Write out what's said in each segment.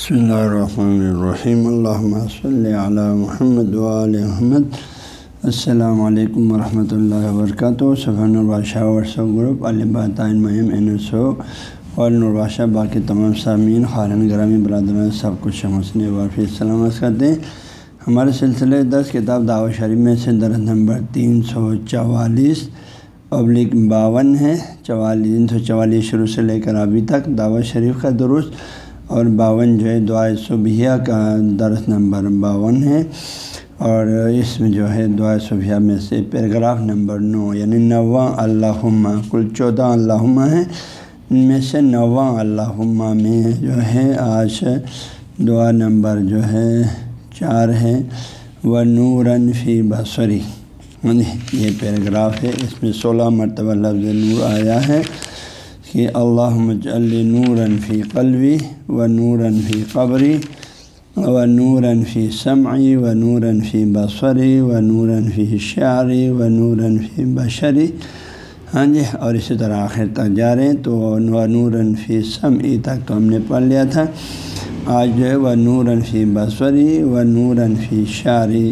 بسم اللہ الرحمن الرحیم۔ اللہ صلی علی محمد محمد۔ السلام علیکم ورحمۃ اللہ وبرکاتہ۔ سبحان البادشاہ ورثہ گروپ الباطین مہم، این سو اور نرباشہ باقی تمام سامعین خارن گرامی، برادران، سب کچھ حسن وافی سلامت کرتے ہیں۔ ہمارے سلسلے دس کتاب دعوت شریف میں سے درخت نمبر تین سو چوالیس پبلک باون ہے۔ چوالیس، تین سو چوالیس شروع سے لے کر ابھی تک دعوت شریف کا درست اور باون جو ہے دعائے صبحیہ کا درس نمبر باون ہے۔ اور اس میں جو ہے دعائے صبحیہ میں سے پیراگراف نمبر نو یعنی نواں اللہ کل چودہ اللہ ہیں۔ ان میں سے نواں اللہ میں جو ہے آج دعا نمبر جو ہے چار ہے۔ و نورن فی بصری یہ پیراگراف ہے، اس میں سولہ مرتبہ لفظ نور آیا ہے۔ کہ اللہ مجل نوراً فی قلوی و نوراً فی قبری و نوراً فی سمعی و نوراً فی بصری و نوراً فی شعری و نوراً فی بشری ہاں جی اور اسی طرح آخر تک جا رہے ہیں تو و نوراً فی سمعی تک تو ہم نے پڑھ لیا تھا آج جو ہے وہ نوراً فی بصری و نوراً فی شعری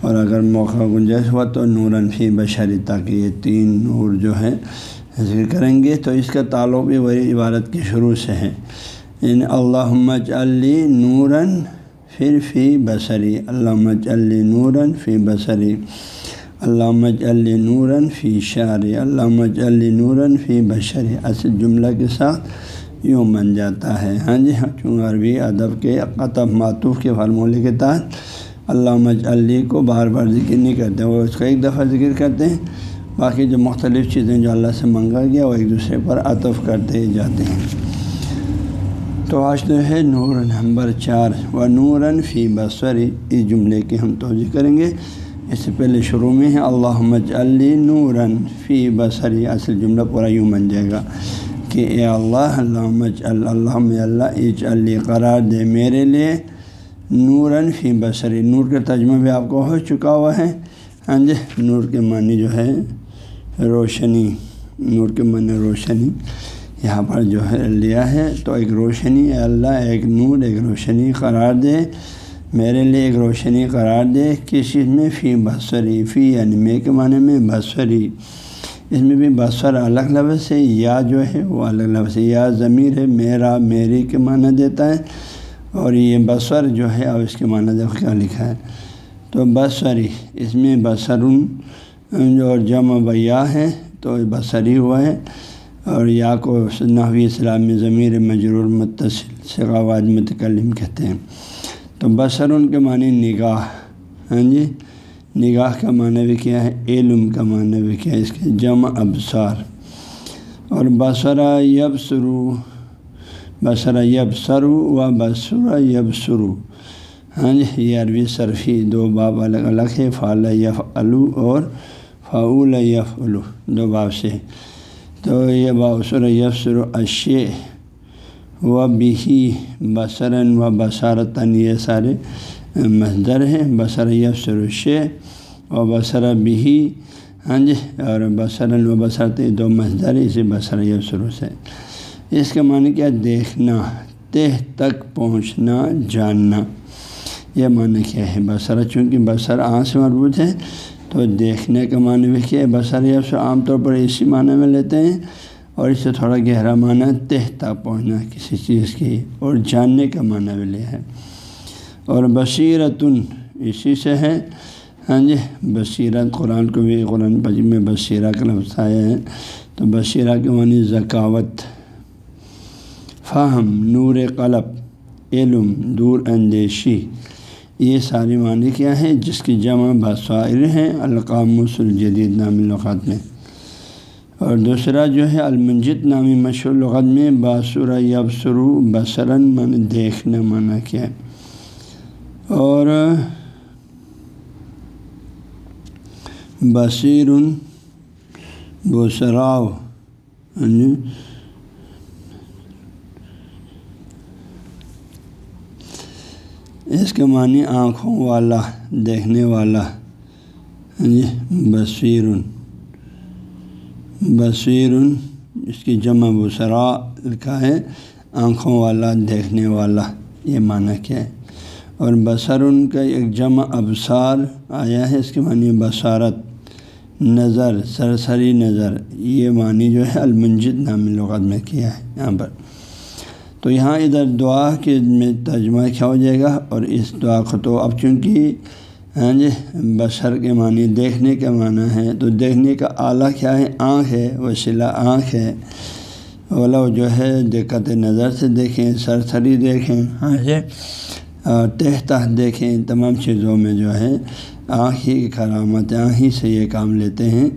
اور اگر موقع گنجائش ہوا تو نوراً فی بشری تک یہ تین نور جو ہے ذکر کریں گے تو اس کا تعلق بھی وہی عبارت کے شروع سے ہے۔ ان اللہ علی نوراً پھر فی بصری۔ علامہ علی نوراً فی بصری۔ علامہ علی نوراً فی شعری۔ علامہ علی نوراً فی بشری۔ اصل جملہ کے ساتھ یوں بن جاتا ہے۔ ہاں جی ہاں چونکہ عربی ادب کے قطب معطوف کے فارمولے کے تحت علامہ علی کو بار بار ذکر نہیں کرتے، وہ اس کا ایک دفعہ ذکر کرتے ہیں۔ باقی جو مختلف چیزیں جو اللہ سے منگا گیا وہ ایک دوسرے پر عطف کرتے جاتے ہیں۔ تو آج جو ہے نور نمبر چار و نوراً فی بصری اس جملے کی ہم توجہ کریں گے۔ اس سے پہلے شروع میں ہے اللہ علی نوراً فی بصری اصل جملہ پورا یوں بن جائے گا کہ اے اللہ اللہ اللہ اللہ ایچ علی قرار دے میرے لیے نوراً فی بصری نور کا ترجمہ بھی آپ کو ہو چکا ہوا ہے۔ ہاں جی نور کے معنی جو ہے روشنی، نور کے معنی روشنی، یہاں پر جو ہے لیا ہے، تو ایک روشنی اللہ، ایک نور، ایک روشنی قرار دے۔ میرے لیے ایک روشنی قرار دے۔ کس چیز میں؟ فی بصری، فی یعنی میں کے معنی میں بصری۔ اس میں بھی بصر الگ لفظ ہے، یا جو ہے وہ الگ لفظ ہے۔ یا ضمیر ہے، میرا، میری کے معنی دیتا ہے۔ اور یہ بصر جو ہے، اب اس کے معنی دیکھو کیا لکھا ہے۔ تو بصری، اس میں بصرن جو جمع بیا ہے تو بصری ہوا ہے اور یا کو نحوی اسلام میں ضمیر مجرور متصل ثقاواد متکلم کہتے ہیں۔ تو بصرن کے معنی نگاہ ہاں جی؟ نگاہ کا معنی بھی کیا ہے؟ علم کا معنی بھی کیا ہے؟ اس کے جمع ابسار اور بصرا یب سرو بصرا یب سرو و بصرا یب سرو ہاں جی یہ عربی صرفی دو باب الگ الگ ہے فعال یف الو اور فعول یف الو دو باب سے۔ تو یہ باسر یف سرو اشے و بہی بصراً و بصارتاً یہ سارے مصدر ہیں۔ بصر یف سرو شے و بصر بھی ہاں جی اور بصراً و بصرت دو مصدر اسی بصر یف سرو سے۔ اس کا معنی کیا؟ دیکھنا، تہ تک پہنچنا، جاننا۔ یہ معنی کیا ہے؟ بصرہ چونکہ بصر آنکھ سے مربوط ہے، تو دیکھنے کا معنی بھی کیا ہے؟ بصر یف سے عام طور پر اسی معنی میں لیتے ہیں اور اس سے تھوڑا گہرا معنی تہ تک پہنچنا کسی چیز کی اور جاننے کا معنی بھی لیا ہے۔ اور بصیرتن اسی سے ہے۔ ہاں جی بصیرت قرآن کو بھی، قرآن پجی میں بصیرہ کا لفظ آیا ہے۔ تو بصیرہ کے معنی ذکاوت، فہم، نور قلب، علم، دور اندیشی۔ یہ ساری معنی کیا ہے جس کی جمع بصائر ہیں القامس الجدید نامی لغات میں۔ اور دوسرا جو ہے المنجد نامی مشہور لغت میں باسر یبسرو بصراً من دیکھنا معنی کیا۔ ہے اور بصیر بسراؤ یعنی اس کے معنی آنکھوں والا، دیکھنے والا ہاں جی؟ بصیر بصیر اس کی جمع بسرا لکھا ہے، آنکھوں والا، دیکھنے والا، یہ معنی کیا ہے۔ اور بصر ان کا ایک جمع ابسار آیا ہے، اس کے معنی بصارت، نظر، سرسری نظر، یہ معنی جو ہے، المنجد نام لغت میں کیا ہے، یہاں پر۔ تو یہاں ادھر دعا کے میں ترجمہ کیا ہو جائے گا اور اس دعا کو تو اب چونکہ ہاں جی بشر کے معنی دیکھنے کا معنی ہے، تو دیکھنے کا اعلیٰ کیا ہے؟ آنکھ ہے، وسیلہ آنکھ ہے۔ اولا جو ہے، دقت نظر سے دیکھیں، سرسری دیکھیں ہاں جی اور تہ دیکھیں، تمام چیزوں میں جو ہے، آنکھ ہی کی کرامت، آنکھ ہی سے یہ کام لیتے ہیں۔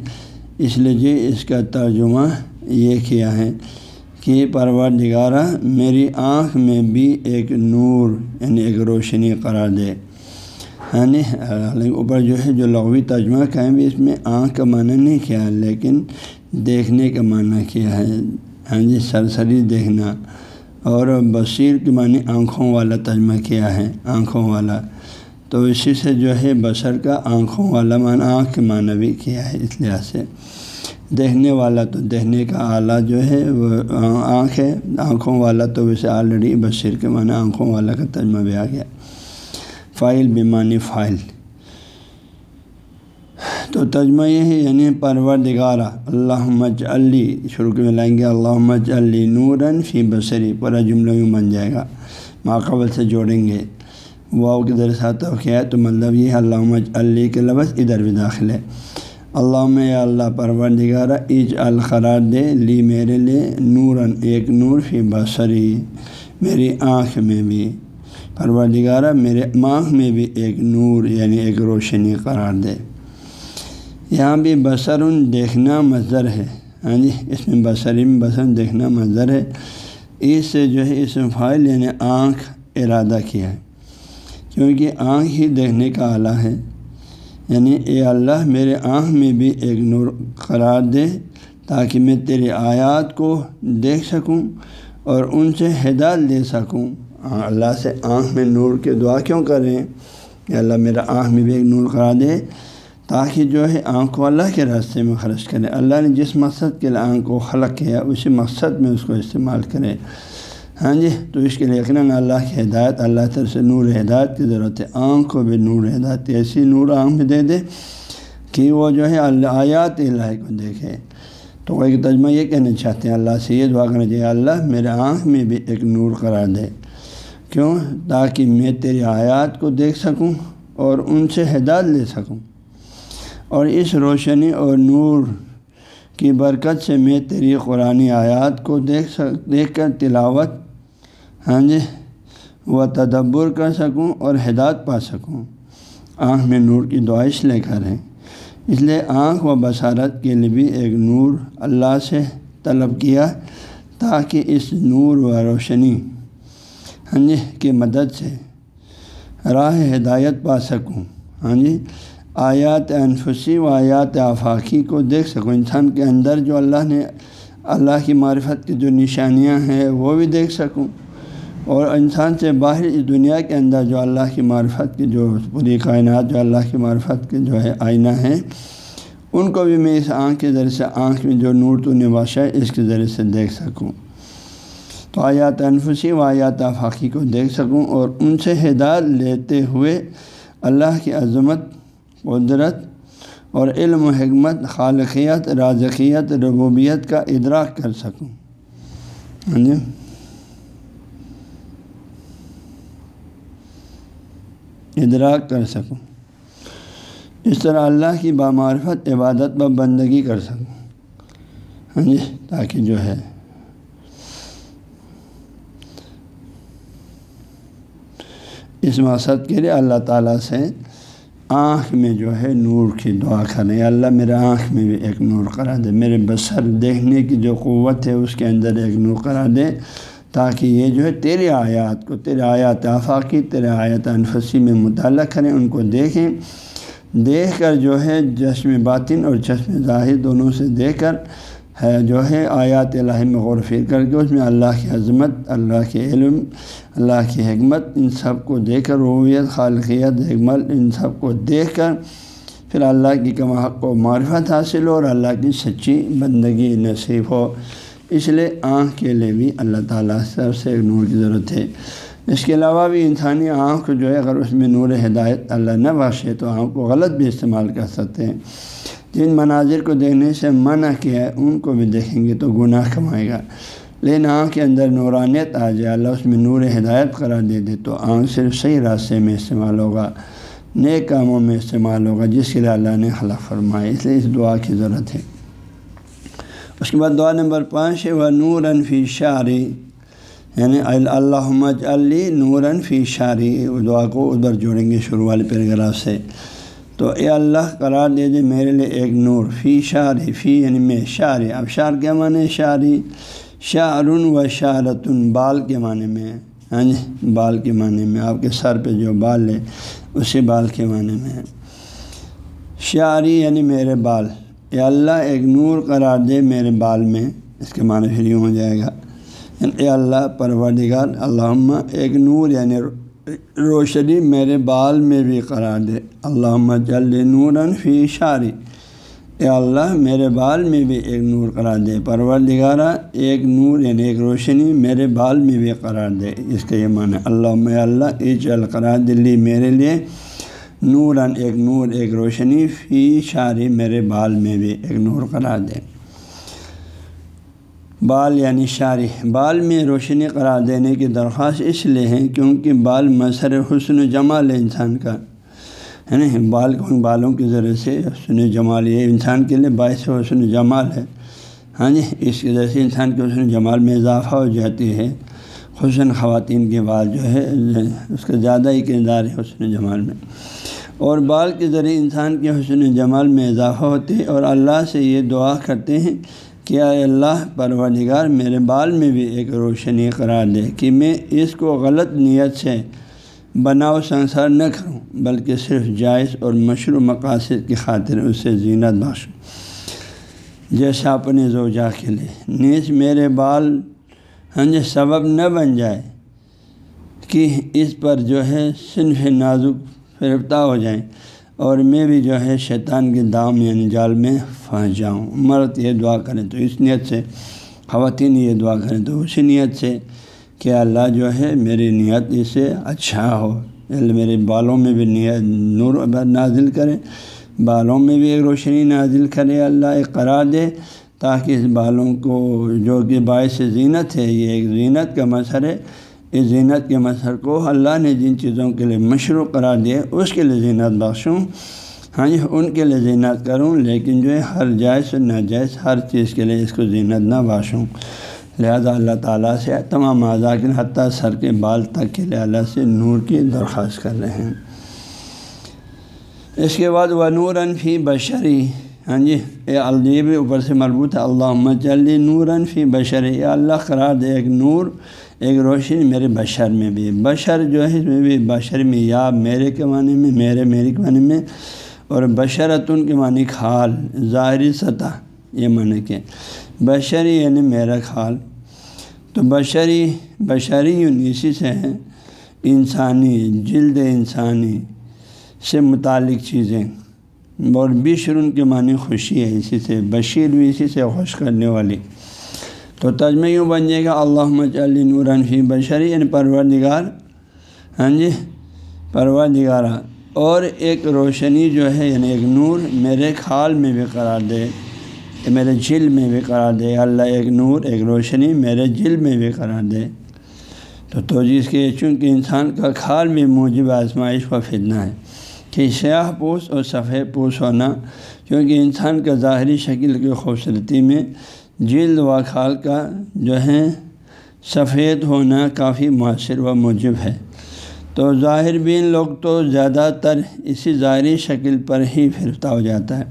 اس لیے جی اس کا ترجمہ یہ کیا ہے۔ کہ پرور نگارہ میری آنکھ میں بھی ایک نور یعنی ایک روشنی قرار دے۔ یعنی اوپر جو ہے، جو لغوی ترجمہ کہیں بھی اس میں آنکھ کا معنی نہیں کیا، لیکن دیکھنے کا معنی کیا ہے۔ ہاں جی سرسری دیکھنا۔ اور بصیر کے معنی آنکھوں والا ترجمہ کیا ہے، آنکھوں والا۔ تو اسی سے جو ہے، بصر کا آنکھوں والا معنی، آنکھ کے معنی بھی کیا ہے، اس لحاظ سے۔ دیکھنے والا تو دیکھنے کا اعلیٰ جو ہے وہ آنکھ ہے، آنکھوں والا تو ویسے آلریڈی بصیر کے معنی آنکھوں والا کا ترجمہ بھی آ گیا۔ فائل بیمانی فائل۔ تو ترجمہ یہ ہے یعنی پرور دگارہ اللہ مج علی شروع میں لائیں گے اللہ مج علی نورن فی بصری، پورا جملہ میں بن جائے گا۔ ماقبل سے جوڑیں گے۔ واؤ کے در کیا ہے تو مطلب یہ ہے اللہ مج علی کے لفظ ادھر بھی داخل ہے۔ اللہ یا اللہ پرور دگارہ ایج القرار دے، لی میرے لیے نوراً ایک نور فی بصری، میری آنکھ میں بھی۔ پرور دگارہ میرے آنکھ میں بھی ایک نور یعنی ایک روشنی قرار دے۔ یہاں بھی بصر دیکھنا مظر ہے۔ ہاں جی اس میں بصری میں بصر دیکھنا مظر ہے۔ اس سے جو ہے، اس فائل یعنی آنکھ، ارادہ کیا ہے۔ کیونکہ آنکھ ہی دیکھنے کا آلہ ہے۔ یعنی اے اللہ میرے آنکھ میں بھی ایک نور قرار دے تاکہ میں تیرے آیات کو دیکھ سکوں اور ان سے ہدایت دے سکوں۔ اللہ سے آنکھ میں نور کے دعا کیوں کریں؟ کہ اللہ میرا آنکھ میں بھی ایک نور قرار دے تاکہ جو ہے آنکھ کو اللہ کے راستے میں خرچ کرے۔ اللہ نے جس مقصد کے لیے آنکھ کو خلق کیا، اسی مقصد میں اس کو استعمال کرے۔ ہاں جی تو اس کے لیے یقیناً اللہ کی ہدایت، اللہ طرف سے نور ہدایت کی ضرورت ہے۔ آنکھ کو بھی نور ہدایت، ایسی نور آنکھ میں دے دے کہ وہ جو ہے اللہ، آیات الہی کو دیکھے۔ تو وہ ایک تجمہ یہ کہنا چاہتے ہیں، اللہ سے یہ دعا کرنا چاہیے اللہ میرے آنکھ میں بھی ایک نور قرار دے۔ کیوں؟ تاکہ میں تیری آیات کو دیکھ سکوں اور ان سے ہدایت لے سکوں۔ اور اس روشنی اور نور کی برکت سے میں تیری قرآن آیات کو دیکھ سک، دیکھ کر تلاوت ہاں جی و تدبر کر سکوں اور ہدایت پا سکوں۔ آنکھ میں نور کی دعائش لے کر ہیں۔ اس لیے آنکھ و بصارت کے لیے بھی ایک نور اللہ سے طلب کیا تاکہ اس نور و روشنی ہاں جی کی مدد سے راہ ہدایت پا سکوں۔ ہاں جی آیات انفسی و آیات آفاقی کو دیکھ سکوں۔ انسان کے اندر جو اللہ نے، اللہ کی معرفت کی جو نشانیاں ہیں، وہ بھی دیکھ سکوں۔ اور انسان سے باہر اس دنیا کے اندر جو اللہ کی معرفت کی جو پوری کائنات جو اللہ کی معرفت کے جو ہے آئینہ ہیں، ان کو بھی میں اس آنکھ کے ذریعے سے، آنکھ میں جو نور تو نواشا ہے، اس کے ذریعے سے دیکھ سکوں۔ تو آیات انفسی و آیات آفاقی کو دیکھ سکوں اور ان سے ہدایت لیتے ہوئے اللہ کی عظمت، قدرت اور علم و حکمت، خالقیت، رازقیت، ربوبیت کا ادراک کر سکوں۔ ہاں جی؟ ادراک کر سکوں۔ اس طرح اللہ کی بامعرفت، عبادت و بندگی کر سکوں۔ ہاں جی تاکہ جو ہے۔ اس مقصد کے لیے اللہ تعالیٰ سے آنکھ میں جو ہے نور کی دعا کریں۔ اللہ، میرے آنکھ میں بھی ایک نور کرا دے۔ میرے بسر دیکھنے کی جو قوت ہے، اس کے اندر ایک نور کرا دے۔ تاکہ یہ جو ہے تیرے آیات کو، تیرے آیات آفاقی، تیرے آیات انفسی میں مطالعہ کریں، ان کو دیکھیں۔ دیکھ کر جو ہے جشم باطن اور چشم ظاہر دونوں سے دیکھ کر، ہے جو ہے آیات الہی میں غور فکر کر کے، اس میں اللہ کی عظمت، اللہ کے علم، اللہ کی حکمت، ان سب کو دیکھ کر رویت خالقیت، حکمت، ان سب کو دیکھ کر، پھر اللہ کی کما حق و معرفت حاصل ہو اور اللہ کی سچی بندگی نصیب ہو۔ اس لیے آنکھ کے لیے بھی اللہ تعالیٰ سب سے ایک نور کی ضرورت ہے۔ اس کے علاوہ بھی انسانی آنکھ جو ہے، اگر اس میں نور ہدایت اللہ نہ بخشے تو آنکھ کو غلط بھی استعمال کر سکتے ہیں۔ جن مناظر کو دیکھنے سے منع کیا ہے، ان کو بھی دیکھیں گے تو گناہ کمائے گا۔ لیکن آنکھ کے اندر نورانیت آ جائے، اللہ اس میں نور ہدایت قرار دے دے تو آنکھ صرف صحیح راستے میں استعمال ہوگا نئے کاموں میں استعمال ہوگا، جس کے لیے اللہ نے خلا فرمایا۔ اس لیے اس دعا کی ضرورت ہے۔ اس کے بعد دعا نمبر پانچ ہے یعنی وہ نور انفی شعری یعنی اللہ علی نور فی شعری دعا کو ادھر جوڑیں گے شروع والے پیراگراف سے۔ تو اے اللہ، قرار دے دے میرے لیے ایک نور۔ فی شعری فی یعنی میں شعری اب شعر کیا معنی شعری شعرن و شعرتن بال کے معنی میں۔ ہاں جی بال کے معنی میں۔ آپ کے سر پہ جو بال ہے، اسی بال کے معنی میں۔ شعری یعنی میرے بال۔ اے اللہ ایک نور قرار دے میرے بال میں، اس کے معنی پھر یوں ہو جائے گا۔ یعنی اے اللہ، پروردگار اللہ ایک نور یعنی روشنی میرے بال میں بھی قرار دے۔ اللہ جل نوراً فی شعری۔ اے اللہ، میرے بال میں بھی ایک نور قرار دے۔ پروردگارہ، ایک نور یعنی ایک روشنی میرے بال میں بھی قرار دے۔ اس کا یہ معنی اللہ میں اللہ ایچ القرار دلی میرے لیے۔ نوراً ایک نور، ایک روشنی فی شاری میرے بال میں بھی ایک نور قرار دے۔ بال یعنی شاری بال میں روشنی قرار دینے کی درخواست اس لیے ہے کیونکہ بال مظہر حسن و جمال انسان کا۔ ہے نا بال بالوں کے ذریعے سے حسن جمال، یہ انسان کے لیے باعث حسن جمال ہے۔ ہاں جی اس کے ذریعے سے انسان کے حسن جمال میں اضافہ ہو جاتی ہے۔ حسن خواتین کے بال جو ہے، اس کا زیادہ ہی کردار ہے حسن جمال میں۔ اور بال کے ذریعے انسان کے حسن جمال میں اضافہ ہوتے ہے اور اللہ سے یہ دعا کرتے ہیں کہ اے اللہ پروردگار، میرے بال میں بھی ایک روشنی قرار دے کہ میں اس کو غلط نیت سے بناؤ، سنسار نہ کروں، بلکہ صرف جائز اور مشروع مقاصد کی خاطر اس سے زینت بخشوں جیسا اپنے زوجا کے لیے۔ نیز میرے بال ہنج سبب نہ بن جائے کہ اس پر جو ہے صنف نازک فرفتہ ہو جائیں۔ اور میں بھی جو ہے شیطان کے دام یعنی جال میں پھنس جاؤں۔ مرد یہ دعا کریں تو اس نیت سے، خواتین یہ دعا کریں تو اسی نیت سے کہ اللہ جو ہے میری نیت اس سے اچھا ہو۔ میرے بالوں میں بھی نیت نور نازل کرے۔ بالوں میں بھی ایک روشنی نازل کرے۔ اللہ ایک قرار دے تاکہ اس بالوں کو جو کہ باعث زینت ہے، یہ ایک زینت کا مظہر ہے۔ اس زینت کے مظہر کو اللہ نے جن چیزوں کے لیے مشروع قرار دیا اس کے لیے زینت بخشوں ہاں جی ان کے لیے زینت کروں، لیکن جو ہے، ہر جائز ناجائز ہر چیز کے لیے اس کو زینت نہ باشوں لہذا اللہ تعالیٰ سے تمام اعضاء کے حتیٰ سر کے بال تک کے لیے اللہ سے نور کی درخواست کر رہے ہیں۔ اس کے بعد وہ نور انفی بشری۔ ہاں جی اے الدیب اوپر سے مربوط ہے اللہ مچلی نور انفی بشری اے اللہ قرار دے ایک نور، ایک روشنی میرے بشر میں بھی۔ بشر جو ہے، اس میں بھی بشر میں یا میرے کے معنی میں، میرے میرے کے معنی میں، اور بشرتن کے معنی کھال ظاہری سطح، یہ معنی کہ بشری یعنی میرا کھال تو بشری بشری اسی سے ہے انسانی، جلد انسانی سے متعلق چیزیں۔ اور بشرن کے معنی خوشی ہے، اسی سے بشیر بھی اسی سے خوش کرنے والی۔ تو تجمہ یوں بن جائے گا۔ اللہ علی نورن فی بشری یعنی پروردگار۔ ہاں جی پرور اور ایک روشنی جو ہے یعنی ایک نور میرے کھال میں بھی قرار دے، میرے جل میں بھی قرار دے۔ اللہ ایک نور، ایک روشنی میرے جل میں بھی قرار دے۔ تو تو جس کے چونکہ انسان کا کھال میں موجب آزمائش و فتنہ ہے۔ کہ سیاہ پوس اور سفید پوس ہونا، کیونکہ انسان کا ظاہری شکل کی خوبصورتی میں جلد و کھال کا جو ہے سفید ہونا کافی مؤثر و موجب ہے۔ تو ظاہر بین لوگ تو زیادہ تر اسی ظاہری شکل پر ہی پھرتا ہو جاتا ہے۔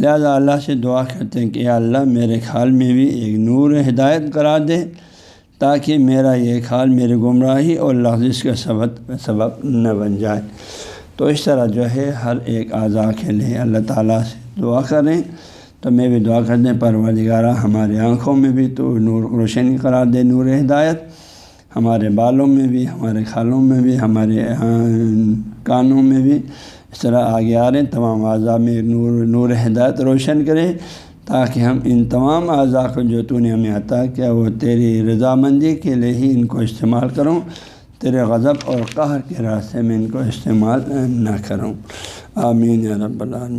لہذا اللہ سے دعا کرتے ہیں کہ اللہ میرے خیال میں بھی ایک نور ہدایت کرا دے تاکہ میرا یہ خیال میرے گمراہی اور لفظ کا سبق سبق نہ بن جائے۔ تو اس طرح جو ہے ہر ایک اعضاء کے لیے اللہ تعالیٰ سے دعا کریں۔ تو میں بھی دعا کر دیں پروردگارہ ہمارے آنکھوں میں بھی تو نور روشنی قرار دے، نور ہدایت۔ ہمارے بالوں میں بھی، ہمارے کھالوں میں بھی، ہمارے ہاں، کانوں میں بھی اس طرح آگے آ رہے ہیں۔ تمام اعضاء میں نور نور ہدایت روشن کرے تاکہ ہم ان تمام اعضاء کو جو تو نے ہمیں عطا کیا، وہ تیری رضامندی کے لیے ہی ان کو استعمال کروں۔ تیرے غضب اور قہر کے راستے میں ان کو استعمال نہ کروں۔ آمین یا رب العالمین۔